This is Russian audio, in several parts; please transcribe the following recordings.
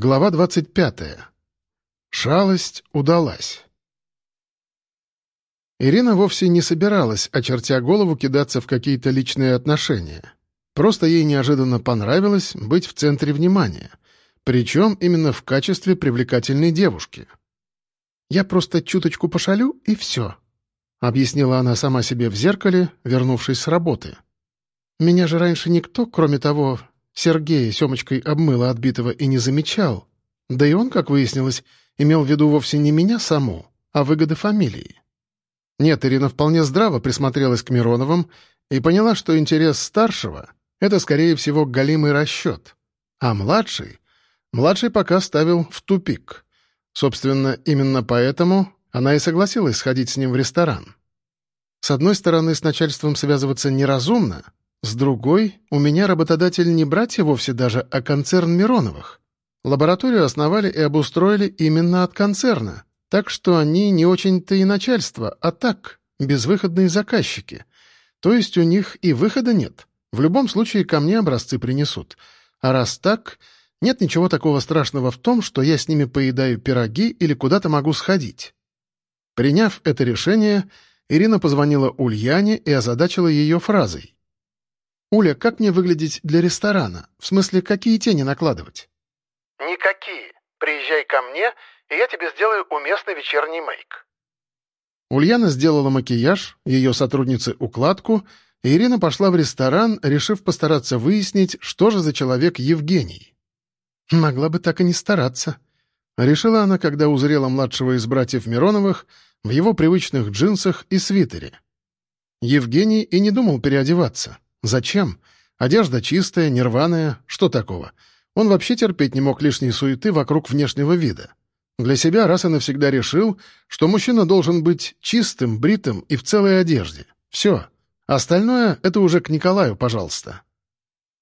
Глава 25. Шалость удалась. Ирина вовсе не собиралась, очертя голову, кидаться в какие-то личные отношения. Просто ей неожиданно понравилось быть в центре внимания, причем именно в качестве привлекательной девушки. «Я просто чуточку пошалю, и все», — объяснила она сама себе в зеркале, вернувшись с работы. «Меня же раньше никто, кроме того, Сергея Семочкой обмыло отбитого и не замечал. Да и он, как выяснилось, имел в виду вовсе не меня саму, а выгоды фамилии. Нет, Ирина вполне здраво присмотрелась к Мироновым и поняла, что интерес старшего — это, скорее всего, голимый расчет. А младший? Младший пока ставил в тупик. Собственно, именно поэтому она и согласилась сходить с ним в ресторан. С одной стороны, с начальством связываться неразумно — с другой, у меня работодатель не братья вовсе даже, а концерн Мироновых. Лабораторию основали и обустроили именно от концерна, так что они не очень-то и начальство, а так, безвыходные заказчики. То есть у них и выхода нет. В любом случае ко мне образцы принесут. А раз так, нет ничего такого страшного в том, что я с ними поедаю пироги или куда-то могу сходить. Приняв это решение, Ирина позвонила Ульяне и озадачила ее фразой. «Уля, как мне выглядеть для ресторана? В смысле, какие тени накладывать?» «Никакие. Приезжай ко мне, и я тебе сделаю уместный вечерний мейк». Ульяна сделала макияж, ее сотрудницы — укладку, и Ирина пошла в ресторан, решив постараться выяснить, что же за человек Евгений. Могла бы так и не стараться. Решила она, когда узрела младшего из братьев Мироновых в его привычных джинсах и свитере. Евгений и не думал переодеваться. Зачем? Одежда чистая, нерваная, что такого? Он вообще терпеть не мог лишней суеты вокруг внешнего вида. Для себя раз и навсегда решил, что мужчина должен быть чистым, бритым и в целой одежде. Все. Остальное — это уже к Николаю, пожалуйста.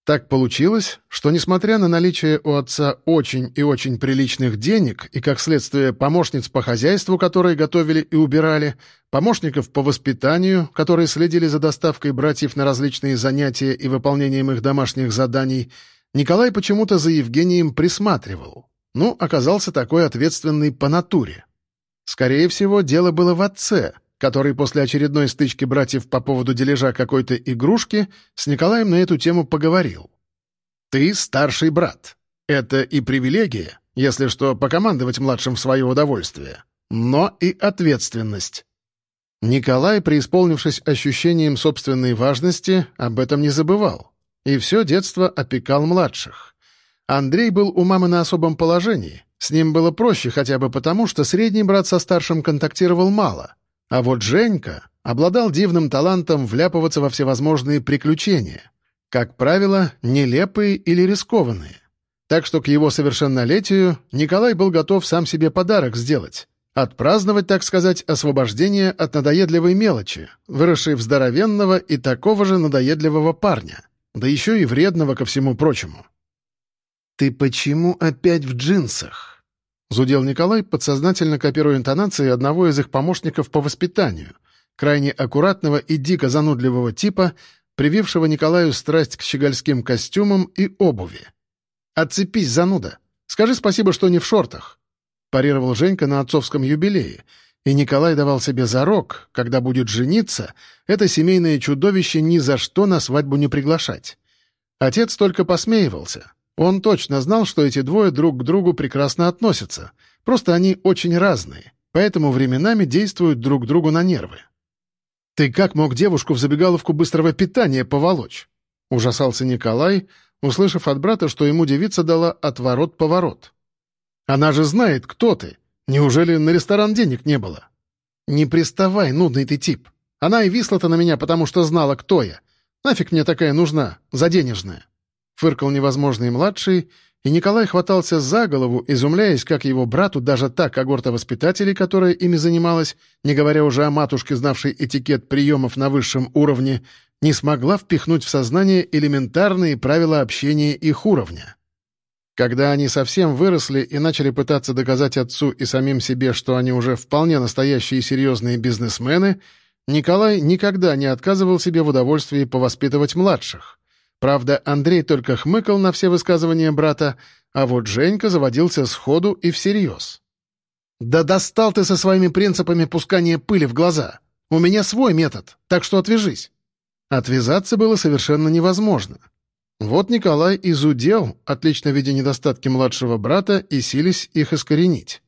Так получилось, что, несмотря на наличие у отца очень и очень приличных денег и, как следствие, помощниц по хозяйству, которые готовили и убирали, помощников по воспитанию, которые следили за доставкой братьев на различные занятия и выполнением их домашних заданий, Николай почему-то за Евгением присматривал. Ну, оказался такой ответственный по натуре. Скорее всего, дело было в отце — который после очередной стычки братьев по поводу дележа какой-то игрушки с Николаем на эту тему поговорил. «Ты старший брат. Это и привилегия, если что, покомандовать младшим в свое удовольствие, но и ответственность». Николай, преисполнившись ощущением собственной важности, об этом не забывал. И все детство опекал младших. Андрей был у мамы на особом положении. С ним было проще хотя бы потому, что средний брат со старшим контактировал мало — а вот Женька обладал дивным талантом вляпываться во всевозможные приключения, как правило, нелепые или рискованные. Так что к его совершеннолетию Николай был готов сам себе подарок сделать, отпраздновать, так сказать, освобождение от надоедливой мелочи, выросшей в здоровенного и такого же надоедливого парня, да еще и вредного ко всему прочему. «Ты почему опять в джинсах?» — зудел Николай, подсознательно копируя интонации одного из их помощников по воспитанию, крайне аккуратного и дико занудливого типа, привившего Николаю страсть к щегольским костюмам и обуви. «Отцепись, зануда! Скажи спасибо, что не в шортах!» — парировал Женька на отцовском юбилее, и Николай давал себе зарок, когда будет жениться, это семейное чудовище ни за что на свадьбу не приглашать. Отец только посмеивался — он точно знал, что эти двое друг к другу прекрасно относятся, просто они очень разные, поэтому временами действуют друг другу на нервы. «Ты как мог девушку в забегаловку быстрого питания поволочь?» — ужасался Николай, услышав от брата, что ему девица дала отворот-поворот. «Она же знает, кто ты. Неужели на ресторан денег не было?» «Не приставай, нудный ты тип. Она и висла-то на меня, потому что знала, кто я. Нафиг мне такая нужна, заденежная?» Фыркал невозможный младший, и Николай хватался за голову, изумляясь, как его брату даже та когорта воспитателей, которая ими занималась, не говоря уже о матушке, знавшей этикет приемов на высшем уровне, не смогла впихнуть в сознание элементарные правила общения их уровня. Когда они совсем выросли и начали пытаться доказать отцу и самим себе, что они уже вполне настоящие серьезные бизнесмены, Николай никогда не отказывал себе в удовольствии повоспитывать младших. Правда, Андрей только хмыкал на все высказывания брата, а вот Женька заводился сходу и всерьез. «Да достал ты со своими принципами пускания пыли в глаза! У меня свой метод, так что отвяжись!» Отвязаться было совершенно невозможно. Вот Николай и зудел, отлично видя недостатки младшего брата, и сились их искоренить.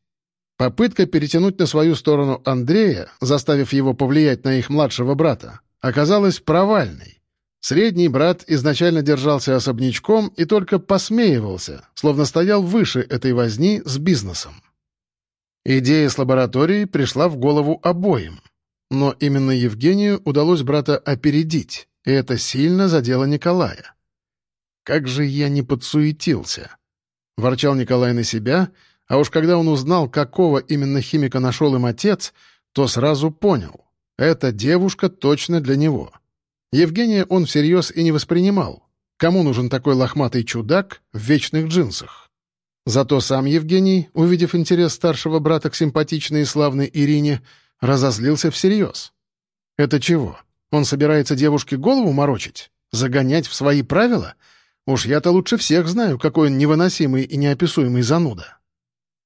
Попытка перетянуть на свою сторону Андрея, заставив его повлиять на их младшего брата, оказалась провальной. Средний брат изначально держался особнячком и только посмеивался, словно стоял выше этой возни с бизнесом. Идея с лабораторией пришла в голову обоим. Но именно Евгению удалось брата опередить, и это сильно задело Николая. «Как же я не подсуетился!» — ворчал Николай на себя, а уж когда он узнал, какого именно химика нашел им отец, то сразу понял — эта девушка точно для него. Евгения он всерьез и не воспринимал. Кому нужен такой лохматый чудак в вечных джинсах? Зато сам Евгений, увидев интерес старшего брата к симпатичной и славной Ирине, разозлился всерьез. «Это чего? Он собирается девушке голову морочить? Загонять в свои правила? Уж я-то лучше всех знаю, какой он невыносимый и неописуемый зануда».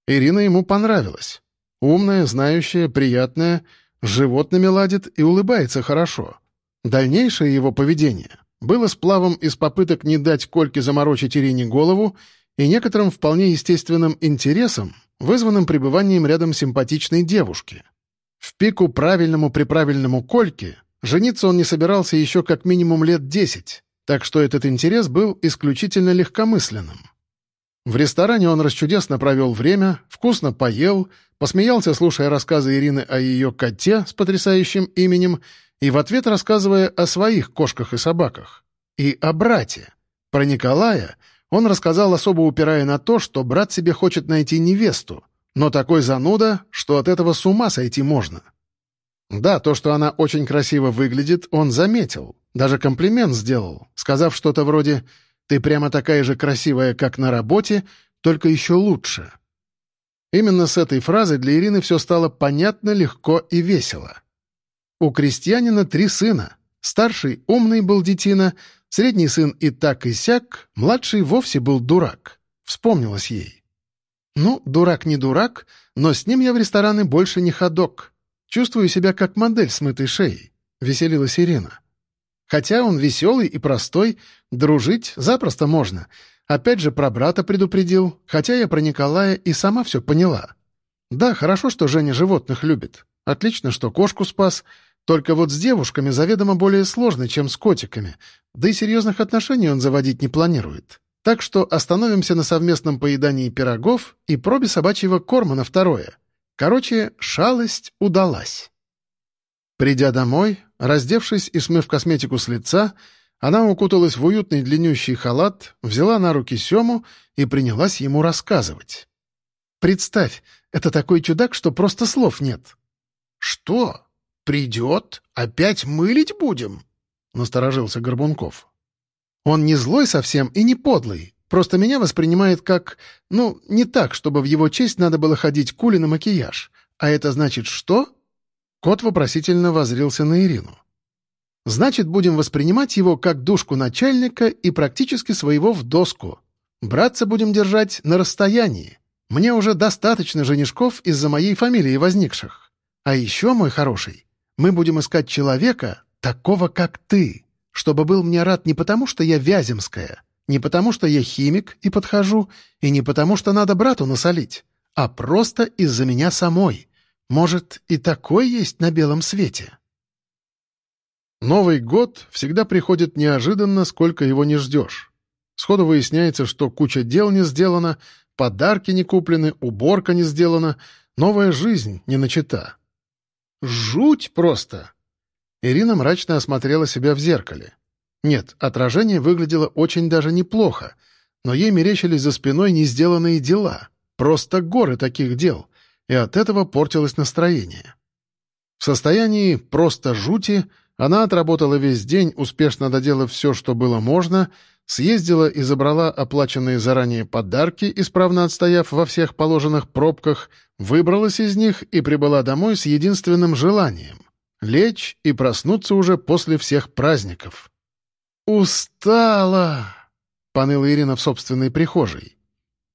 Ирина ему понравилась. Умная, знающая, приятная, с животными ладит и улыбается хорошо. Дальнейшее его поведение было сплавом из попыток не дать Кольке заморочить Ирине голову и некоторым вполне естественным интересом, вызванным пребыванием рядом симпатичной девушки. В пику правильному-приправильному Кольке жениться он не собирался еще как минимум лет десять, так что этот интерес был исключительно легкомысленным. В ресторане он расчудесно провел время, вкусно поел, посмеялся, слушая рассказы Ирины о ее коте с потрясающим именем и в ответ рассказывая о своих кошках и собаках. И о брате. Про Николая он рассказал, особо упирая на то, что брат себе хочет найти невесту, но такой зануда, что от этого с ума сойти можно. Да, то, что она очень красиво выглядит, он заметил, даже комплимент сделал, сказав что-то вроде «Ты прямо такая же красивая, как на работе, только еще лучше». Именно с этой фразой для Ирины все стало понятно, легко и весело. У крестьянина три сына. Старший умный был детина, средний сын и так и сяк, младший вовсе был дурак. Вспомнилось ей. Ну, дурак не дурак, но с ним я в рестораны больше не ходок. Чувствую себя как модель с мытой шеей, — веселилась Ирина. Хотя он веселый и простой, дружить запросто можно. Опять же, про брата предупредил, хотя я про Николая и сама все поняла. Да, хорошо, что Женя животных любит. Отлично, что кошку спас, только вот с девушками заведомо более сложно, чем с котиками, да и серьезных отношений он заводить не планирует. Так что остановимся на совместном поедании пирогов и пробе собачьего корма на второе. Короче, шалость удалась. Придя домой, раздевшись и смыв косметику с лица, она укуталась в уютный длиннющий халат, взяла на руки Сему и принялась ему рассказывать. «Представь, это такой чудак, что просто слов нет». «Что?» «Придет? Опять мылить будем?» — насторожился Горбунков. «Он не злой совсем и не подлый, просто меня воспринимает как... Ну, не так, чтобы в его честь надо было ходить кули на макияж. А это значит что?» Кот вопросительно возрился на Ирину. «Значит, будем воспринимать его как душку начальника и практически своего в доску. Браться будем держать на расстоянии. Мне уже достаточно женишков из-за моей фамилии возникших. А еще, мой хороший, мы будем искать человека, такого как ты, чтобы был мне рад не потому, что я Вяземская, не потому, что я химик и подхожу, и не потому, что надо брату насолить, а просто из-за меня самой. Может, и такой есть на белом свете?» Новый год всегда приходит неожиданно, сколько его не ждешь. Сходу выясняется, что куча дел не сделана, подарки не куплены, уборка не сделана, новая жизнь не начата. Жуть просто!» Ирина мрачно осмотрела себя в зеркале. Нет, отражение выглядело очень даже неплохо, но ей мерещились за спиной не сделанные дела. Просто горы таких дел, и от этого портилось настроение. В состоянии просто жути она отработала весь день, успешно доделав все, что было можно, съездила и забрала оплаченные заранее подарки, исправно отстояв во всех положенных пробках, Выбралась из них и прибыла домой с единственным желанием — лечь и проснуться уже после всех праздников. «Устала!» — поныла Ирина в собственной прихожей.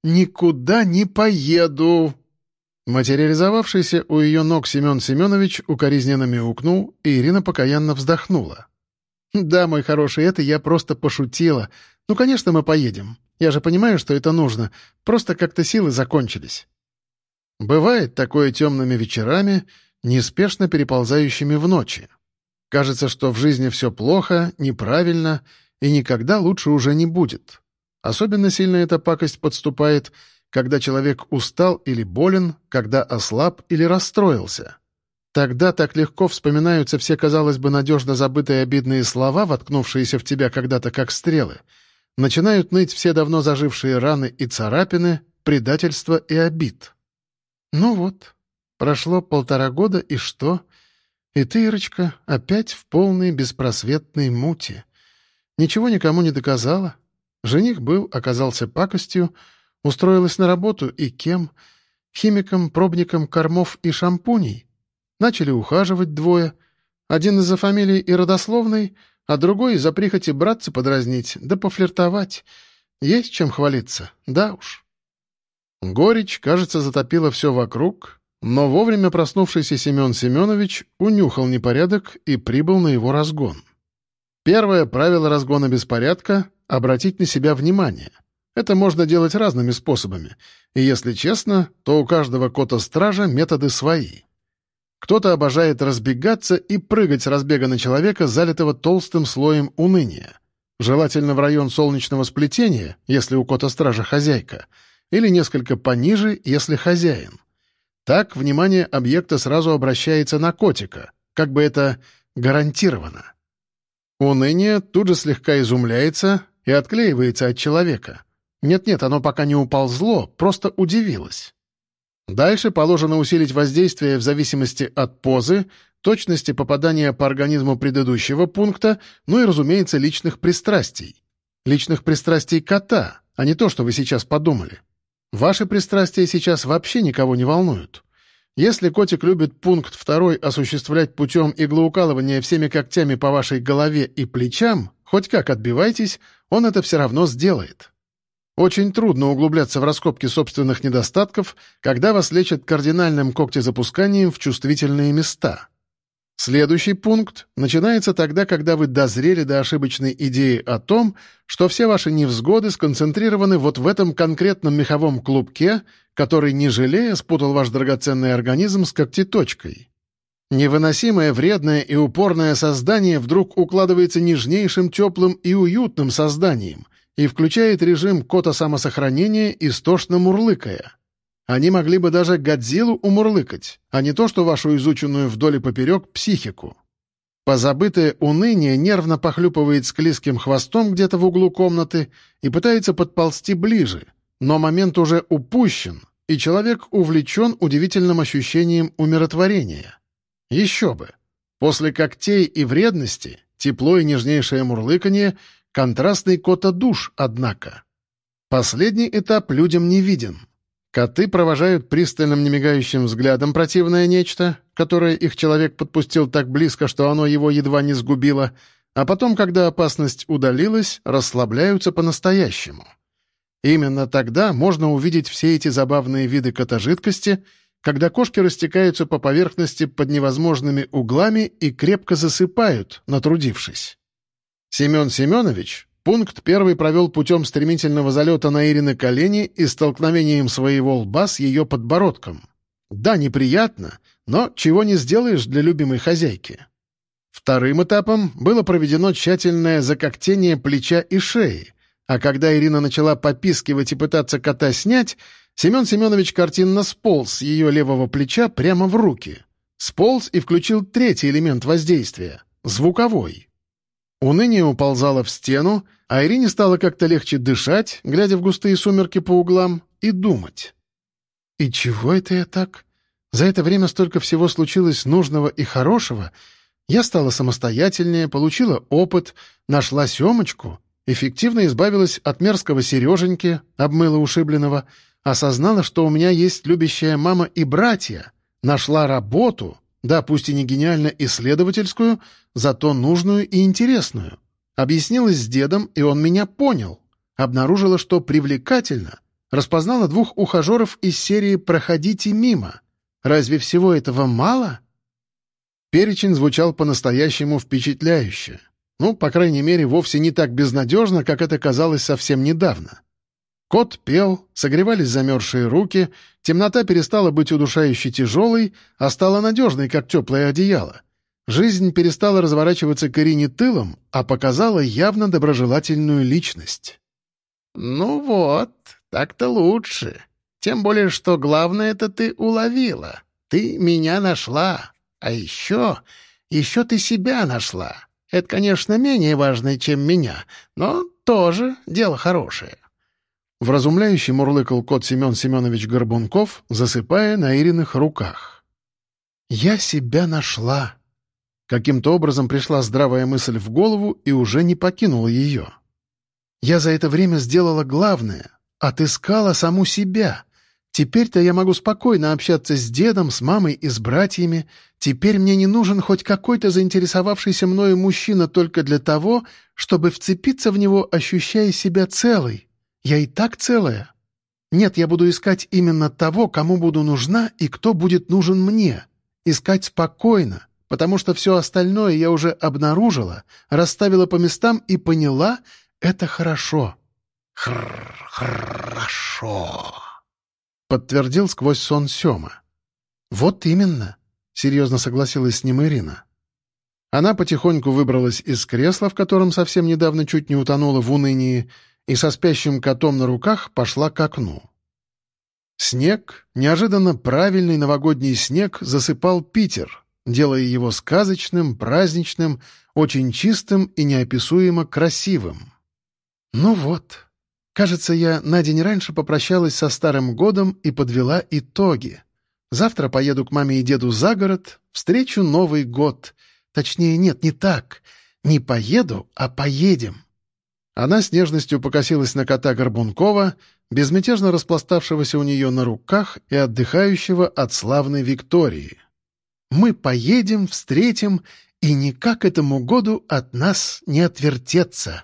никуда не поеду!» Материализовавшийся у ее ног Семен Семенович укоризненно мяукнул, и Ирина покаянно вздохнула. «Да, мой хороший, это я просто пошутила. Ну, конечно, мы поедем. Я же понимаю, что это нужно. Просто как-то силы закончились». Бывает такое темными вечерами, неспешно переползающими в ночи. Кажется, что в жизни все плохо, неправильно, и никогда лучше уже не будет. Особенно сильно эта пакость подступает — когда человек устал или болен, когда ослаб или расстроился. Тогда так легко вспоминаются все, казалось бы, надежно забытые обидные слова, воткнувшиеся в тебя когда-то как стрелы. Начинают ныть все давно зажившие раны и царапины, предательства и обид. Ну вот, прошло полтора года, и что? И ты, Ирочка, опять в полной беспросветной мути. Ничего никому не доказала. Жених был, оказался пакостью, Устроилась на работу и кем? Химиком, пробником кормов и шампуней. Начали ухаживать двое. Один из-за фамилии и родословной, а другой из-за прихоти братца подразнить, да пофлиртовать. Есть чем хвалиться, да уж. Горечь, кажется, затопила все вокруг, но вовремя проснувшийся Семен Семенович унюхал непорядок и прибыл на его разгон. Первое правило разгона беспорядка — обратить на себя внимание — это можно делать разными способами, и если честно, то у каждого кота-стража методы свои. Кто-то обожает разбегаться и прыгать с разбега на человека, залитого толстым слоем уныния. Желательно в район солнечного сплетения, если у кота-стража хозяйка, или несколько пониже, если хозяин. Так внимание объекта сразу обращается на котика, как бы это гарантировано. Уныние тут же слегка изумляется и отклеивается от человека. Нет-нет, оно пока не уползло, просто удивилось. Дальше положено усилить воздействие в зависимости от позы, точности попадания по организму предыдущего пункта, ну и, разумеется, личных пристрастий. Личных пристрастий кота, а не то, что вы сейчас подумали. Ваши пристрастия сейчас вообще никого не волнуют. Если котик любит пункт второй осуществлять путем иглоукалывания всеми когтями по вашей голове и плечам, хоть как отбивайтесь, он это все равно сделает. Очень трудно углубляться в раскопки собственных недостатков, когда вас лечат кардинальным когтезапусканием в чувствительные места. Следующий пункт начинается тогда, когда вы дозрели до ошибочной идеи о том, что все ваши невзгоды сконцентрированы вот в этом конкретном меховом клубке, который, не жалея, спутал ваш драгоценный организм с когтеточкой. Невыносимое, вредное и упорное создание вдруг укладывается нежнейшим, теплым и уютным созданием — и включает режим кота самосохранения, истошно мурлыкая. Они могли бы даже Годзиллу умурлыкать, а не то, что вашу изученную вдоль и поперек психику. Позабытое уныние нервно похлюпывает склизким хвостом где-то в углу комнаты и пытается подползти ближе, но момент уже упущен, и человек увлечен удивительным ощущением умиротворения. Еще бы! После когтей и вредности тепло и нежнейшее мурлыканье — Контрастный кота-душ, однако. Последний этап людям не виден. Коты провожают пристальным немигающим взглядом противное нечто, которое их человек подпустил так близко, что оно его едва не сгубило, а потом, когда опасность удалилась, расслабляются по-настоящему. Именно тогда можно увидеть все эти забавные виды котожидкости, когда кошки растекаются по поверхности под невозможными углами и крепко засыпают, натрудившись. Семен Семенович пункт первый провел путем стремительного залета на Ирины колени и столкновением своего лба с ее подбородком. Да, неприятно, но чего не сделаешь для любимой хозяйки. Вторым этапом было проведено тщательное закоктение плеча и шеи, а когда Ирина начала попискивать и пытаться кота снять, Семен Семенович картинно сполз с ее левого плеча прямо в руки. Сполз и включил третий элемент воздействия — звуковой. Уныние уползало в стену, а Ирине стало как-то легче дышать, глядя в густые сумерки по углам, и думать. «И чего это я так? За это время столько всего случилось нужного и хорошего. Я стала самостоятельнее, получила опыт, нашла Семочку, эффективно избавилась от мерзкого Сереженьки, обмыла ушибленного, осознала, что у меня есть любящая мама и братья, нашла работу, да, пусть и не гениально исследовательскую, зато нужную и интересную. Объяснилась с дедом, и он меня понял. Обнаружила, что привлекательно. распознала двух ухажеров из серии «Проходите мимо». Разве всего этого мало? Перечень звучал по-настоящему впечатляюще. Ну, по крайней мере, вовсе не так безнадежно, как это казалось совсем недавно. Кот пел, согревались замерзшие руки, темнота перестала быть удушающе тяжелой, а стала надежной, как теплое одеяло. Жизнь перестала разворачиваться к Ирине тылом, а показала явно доброжелательную личность. «Ну вот, так-то лучше. Тем более, что главное это ты уловила. Ты меня нашла. А еще... еще ты себя нашла. Это, конечно, менее важно, чем меня, но тоже дело хорошее». Вразумляющий мурлыкал кот Семен Семенович Горбунков, засыпая на Ириных руках. «Я себя нашла». Каким-то образом пришла здравая мысль в голову и уже не покинула ее. «Я за это время сделала главное — отыскала саму себя. Теперь-то я могу спокойно общаться с дедом, с мамой и с братьями. Теперь мне не нужен хоть какой-то заинтересовавшийся мною мужчина только для того, чтобы вцепиться в него, ощущая себя целой. Я и так целая. Нет, я буду искать именно того, кому буду нужна и кто будет нужен мне. Искать спокойно, потому что все остальное я уже обнаружила, расставила по местам и поняла — это хорошо. «Хорошо», — подтвердил сквозь сон Сема. «Вот именно», — серьезно согласилась с ним Ирина. Она потихоньку выбралась из кресла, в котором совсем недавно чуть не утонула в унынии, и со спящим котом на руках пошла к окну. Снег, неожиданно правильный новогодний снег, засыпал Питер, делая его сказочным, праздничным, очень чистым и неописуемо красивым. Ну вот, кажется, я на день раньше попрощалась со Старым годом и подвела итоги. Завтра поеду к маме и деду за город, встречу Новый год. Точнее, нет, не так. Не поеду, а поедем. Она с нежностью покосилась на кота Горбункова, безмятежно распластавшегося у нее на руках и отдыхающего от славной Виктории. «Мы поедем, встретим, и никак этому году от нас не отвертеться».